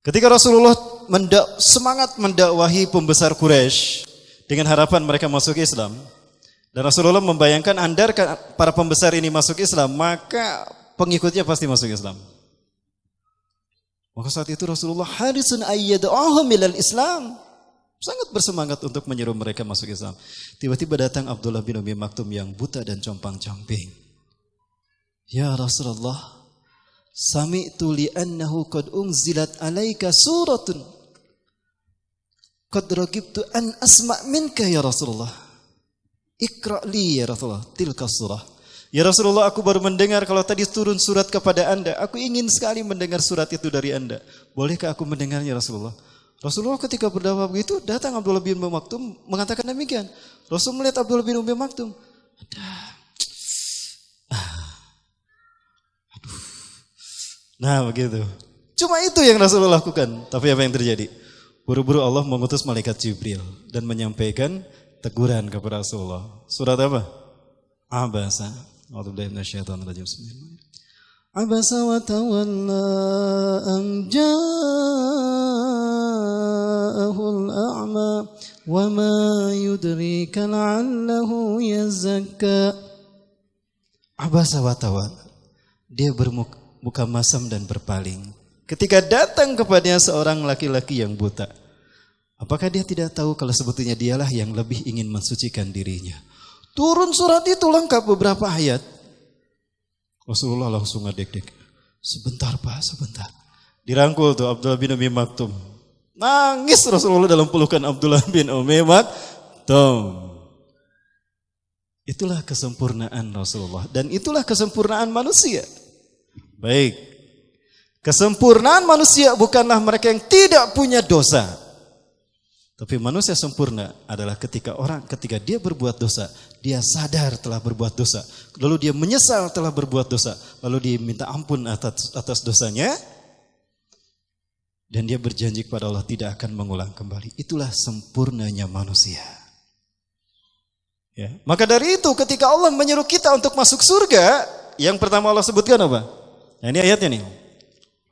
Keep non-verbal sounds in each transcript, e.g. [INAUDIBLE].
Ketika Rasulullah mendak, semangat mendakwahi pembesar Quraisy dengan harapan mereka masuk Islam, dan Rasulullah membayangkan andar para pembesar ini masuk Islam, maka pengikutnya pasti masuk Islam. Maka saat itu Rasulullah harisun ayyad'ahum ilal Islam. Sangat bersemangat untuk menyuruh mereka masuk Islam. Tiba-tiba datang Abdullah bin Umi Maktum yang buta dan compang-camping. Ya Rasulullah, Sami'tu li'annahu qad unzilat alaika suratun. Qad ragibtu an asma' minka ya Rasulullah. Ikra' li ya Rasulullah tilka surah. Ya Rasulullah aku baru mendengar kalau tadi turun surat kepada anda. Aku ingin sekali mendengar surat itu dari anda. Bolehkah aku mendengarnya Rasulullah? Rasulullah ketika berdakwah begitu datang Abdullah bin Umi Maktum mengatakan demikian. Rasul melihat Abdullah bin Umi Maktum. Ada Nah begitu. Cuma itu yang Rasulullah lakukan. Tapi apa yang terjadi? Buru-buru Allah mengutus malaikat Jibril dan menyampaikan teguran kepada Rasulullah. Surat apa? Abasa. Abasa wa tawalla an ja'ahul a'ma wa ma yudrika la'allahu yazakka. Abasa wa tawalla. Dia bermuka muka masam dan berpaling. Ketika datang kepadanya seorang laki-laki yang buta. Apakah dia tidak tahu kalau sebetulnya dialah yang lebih ingin mensucikan dirinya. Turun surat itu lengkap beberapa ayat. Rasulullah langsung ngadek-dek. Sebentar pak, sebentar. Dirangkul tuh Abdullah bin Umi Maktum. Nangis Rasulullah dalam pelukan Abdullah bin Umi Maktum. Itulah kesempurnaan Rasulullah. Dan itulah kesempurnaan manusia. Baik. Kesempurnaan manusia bukanlah mereka yang tidak punya dosa. Tapi manusia sempurna adalah ketika orang ketika dia berbuat dosa, dia sadar telah berbuat dosa, lalu dia menyesal telah berbuat dosa, lalu dia minta ampun atas atas dosanya dan dia berjanji kepada Allah tidak akan mengulang kembali. Itulah sempurnanya manusia. Ya. Maka dari itu ketika Allah menyuruh kita untuk masuk surga, yang pertama Allah sebutkan apa? Nah ini ayatnya nih.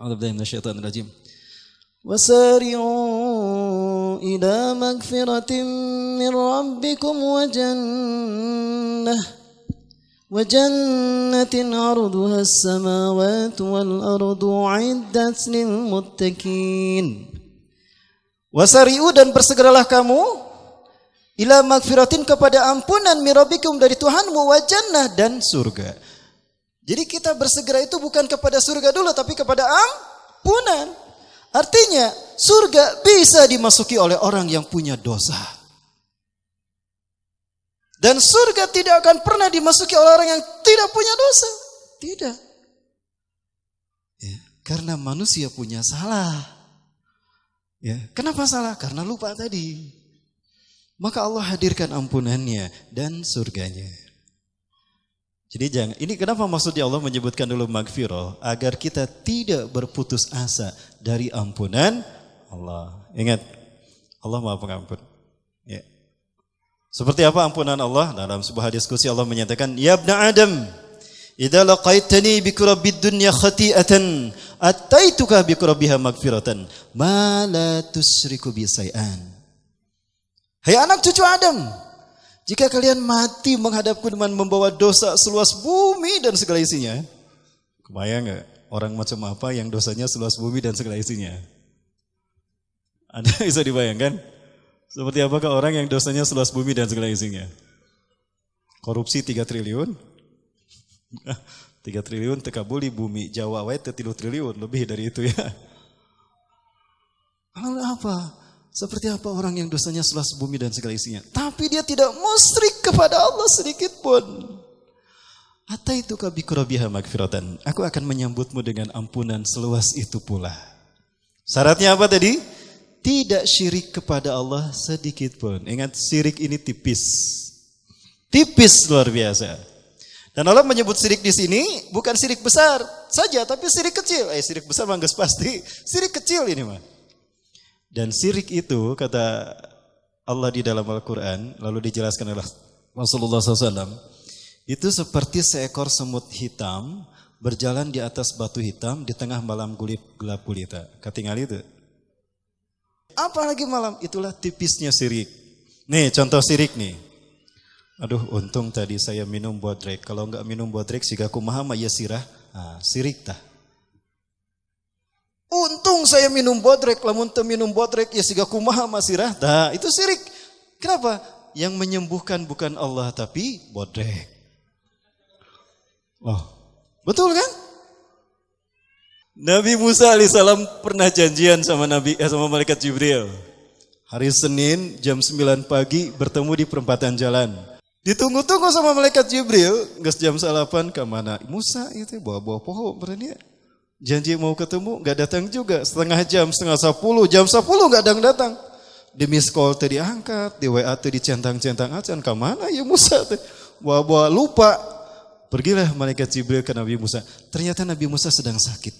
A'udzubillahi Wasari'u ila magfiratin min rabbikum wa jannah wa jannatin arduha as-samawati wal ardu 'iddat lil muttaqin. Wasari'u dan bersegeralah kamu ila magfiratin kepada ampunan mirabikum dari Tuhanmu wa jannah dan surga. Jadi kita bersegera itu bukan kepada surga dulu tapi kepada ampunan. Artinya surga bisa dimasuki oleh orang yang punya dosa. Dan surga tidak akan pernah dimasuki oleh orang yang tidak punya dosa. Tidak. Ya, karena manusia punya salah. Ya, kenapa salah? Karena lupa tadi. Maka Allah hadirkan ampunannya dan surganya. Jadi jangan, ini kenapa maksudnya Allah menyebutkan dulu magfirah agar kita tidak berputus asa dari ampunan Allah. Ingat, Allah Maha Pengampun. Ya. Seperti apa ampunan Allah? Dalam sebuah diskusi Allah menyatakan, "Ya ibna Adam, idza laqaitani bi kurabbid dunya khati'atan, ataituka bi kurabbiha magfiratan, ma la bi Hai anak cucu Adam, jika kalian mati menghadapku dengan membawa dosa seluas bumi dan segala isinya. Kebayang nggak orang macam apa yang dosanya seluas bumi dan segala isinya? Anda [LAUGHS] bisa dibayangkan? Seperti apakah orang yang dosanya seluas bumi dan segala isinya? Korupsi 3 triliun? [LAUGHS] 3 triliun tekabuli bumi Jawa wae 3 triliun lebih dari itu ya. [LAUGHS] Lalu apa? Seperti apa orang yang dosanya seluas bumi dan segala isinya. Tapi dia tidak musyrik kepada Allah sedikit pun. Hatta itu kabikurabiha magfiratan. Aku akan menyambutmu dengan ampunan seluas itu pula. Syaratnya apa tadi? Tidak syirik kepada Allah sedikit pun. Ingat syirik ini tipis. Tipis luar biasa. Dan Allah menyebut syirik di sini bukan syirik besar saja, tapi syirik kecil. Eh, syirik besar manggas pasti. Syirik kecil ini mah. Dan sirik itu kata Allah di dalam Al-Quran, lalu dijelaskan oleh Rasulullah SAW, itu seperti seekor semut hitam berjalan di atas batu hitam di tengah malam gulip gelap gulita. Ketinggal itu. Apalagi malam, itulah tipisnya sirik. Nih contoh sirik nih. Aduh untung tadi saya minum bodrek. Kalau enggak minum bodrek, siga kumaha ya sirah. Ah, sirik tah. Saya minum bodrek, lamun teu minum bodrek ya siga kumaha masirah. Nah, itu sirik. Kenapa? Yang menyembuhkan bukan Allah tapi bodrek. Oh, betul kan? Nabi Musa alaihissalam pernah janjian sama Nabi eh, sama malaikat Jibril. Hari Senin jam 9 pagi bertemu di perempatan jalan. Ditunggu-tunggu sama malaikat Jibril, nggak jam salapan ke mana? Musa itu bawa-bawa pohon berani ya. Janji mau ketemu, nggak datang juga. Setengah jam, setengah sepuluh, jam sepuluh nggak datang datang. Di miss call tadi diangkat, di WA tadi dicentang-centang acan. Ke mana ya Musa? Bawa-bawa lupa. Pergilah malaikat Jibril ke Nabi Musa. Ternyata Nabi Musa sedang sakit.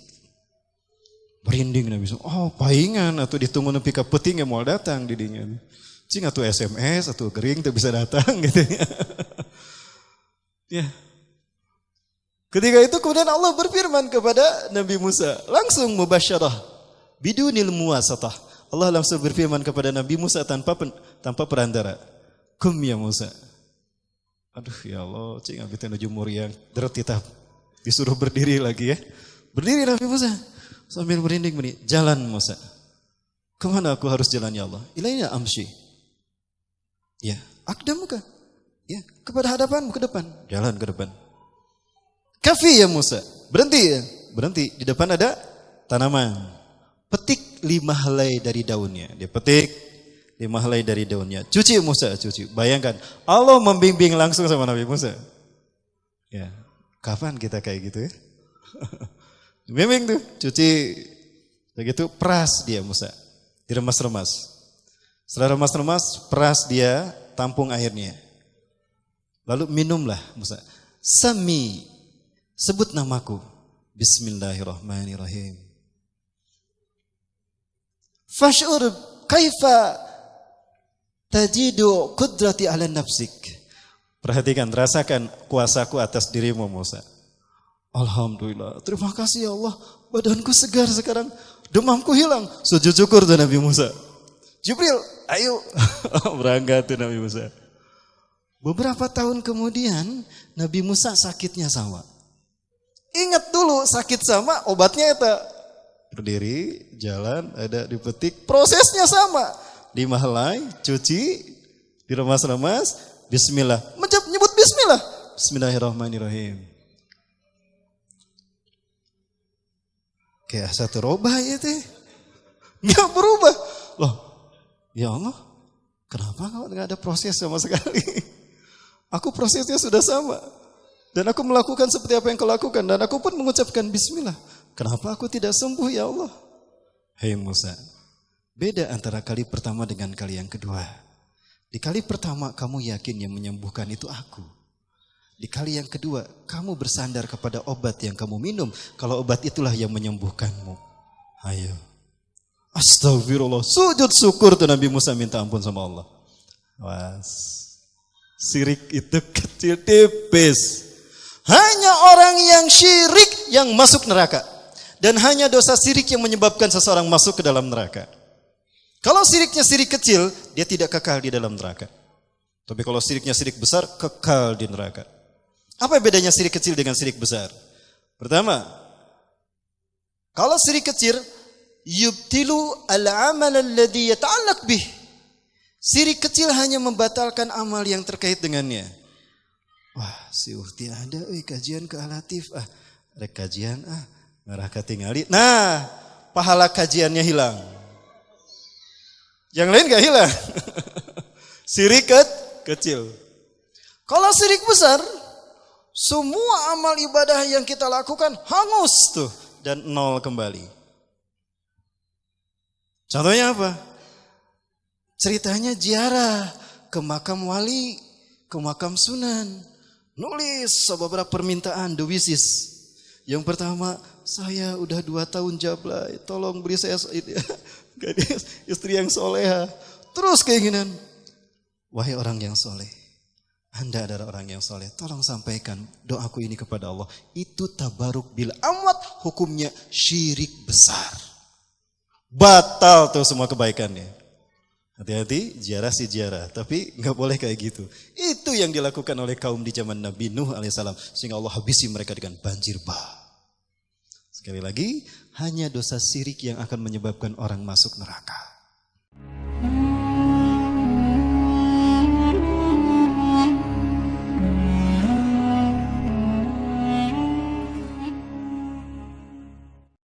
Merinding Nabi SAW. Oh paingan atau ditunggu nepi ke peting yang mau datang didinya. Cing atau SMS atau kering tuh bisa datang [LAUGHS] gitu ya. ya. Ketika itu kemudian Allah berfirman kepada Nabi Musa. Langsung mubasyarah. Bidunil muasatah. Allah langsung berfirman kepada Nabi Musa tanpa tanpa perantara. Kum ya Musa. Aduh ya Allah, cing abis menuju yang derat Disuruh berdiri lagi ya. Berdiri Nabi Musa. Sambil merinding ini, jalan Musa. Ke mana aku harus jalan ya Allah? Ilainya amshi. Ya, akdamuka. Ya, kepada hadapanmu ke depan. Jalan ke depan. Kafi ya Musa. Berhenti ya. Berhenti. Di depan ada tanaman. Petik lima helai dari daunnya. Dia petik lima helai dari daunnya. Cuci Musa, cuci. Bayangkan, Allah membimbing langsung sama Nabi Musa. Ya, kapan kita kayak gitu ya? [LAUGHS] Memang tuh, cuci begitu peras dia Musa. Diremas-remas. Setelah remas-remas, peras dia, tampung airnya. Lalu minumlah Musa. Sami, sebut namaku. Bismillahirrahmanirrahim. Fash'ur kaifa tajidu kudrati ala nafsik. Perhatikan, rasakan kuasaku atas dirimu Musa. Alhamdulillah. Terima kasih ya Allah. Badanku segar sekarang. Demamku hilang. Sujud syukur tuh Nabi Musa. Jibril, ayo. [LAUGHS] Berangkat tuh Nabi Musa. Beberapa tahun kemudian Nabi Musa sakitnya sama. Ingat dulu sakit sama obatnya itu. Berdiri, jalan, ada dipetik. Prosesnya sama. Dimahlai, cuci, diremas-remas, bismillah. Menyebut bismillah. Bismillahirrahmanirrahim. Kayak satu robah ya teh. Nggak berubah. Loh, ya Allah, kenapa nggak ada proses sama sekali? Aku prosesnya sudah sama. Dan aku melakukan seperti apa yang kau lakukan. Dan aku pun mengucapkan bismillah. Kenapa aku tidak sembuh ya Allah? Hei Musa, beda antara kali pertama dengan kali yang kedua. Di kali pertama kamu yakin yang menyembuhkan itu aku. Di kali yang kedua, kamu bersandar kepada obat yang kamu minum. Kalau obat itulah yang menyembuhkanmu. Ayo. Astagfirullah. Sujud syukur tuh Nabi Musa minta ampun sama Allah. Was. Sirik itu kecil tipis. Hanya orang yang syirik yang masuk neraka. Dan hanya dosa sirik yang menyebabkan seseorang masuk ke dalam neraka. Kalau siriknya sirik kecil, dia tidak kekal di dalam neraka. Tapi kalau siriknya sirik besar, kekal di neraka. Apa bedanya sirik kecil dengan sirik besar? Pertama, kalau sirik kecil, yubtilu al-amal alladhi yata'allaq bih. Sirik kecil hanya membatalkan amal yang terkait dengannya. Wah, si Uhti ada kajian ke Alatif. Ah, ada kajian ah, ngarah ketinggali. Nah, pahala kajiannya hilang. Yang lain gak hilang. [LAUGHS] sirik kecil. Kalau sirik besar, semua amal ibadah yang kita lakukan hangus tuh dan nol kembali. Contohnya apa? Ceritanya ziarah ke makam wali, ke makam sunan. Nulis beberapa permintaan, the wishes. Yang pertama, saya udah dua tahun jablay, tolong beri saya [LAUGHS] gadis istri yang soleha. Terus keinginan, wahai orang yang soleh, anda adalah orang yang soleh. Tolong sampaikan doaku ini kepada Allah. Itu tabaruk bila amat hukumnya syirik besar. Batal tuh semua kebaikannya. Hati-hati, ziarah si ziarah. Tapi nggak boleh kayak gitu. Itu yang dilakukan oleh kaum di zaman Nabi Nuh alaihissalam. Sehingga Allah habisi mereka dengan banjir bah. Sekali lagi, hanya dosa sirik yang akan menyebabkan orang masuk neraka.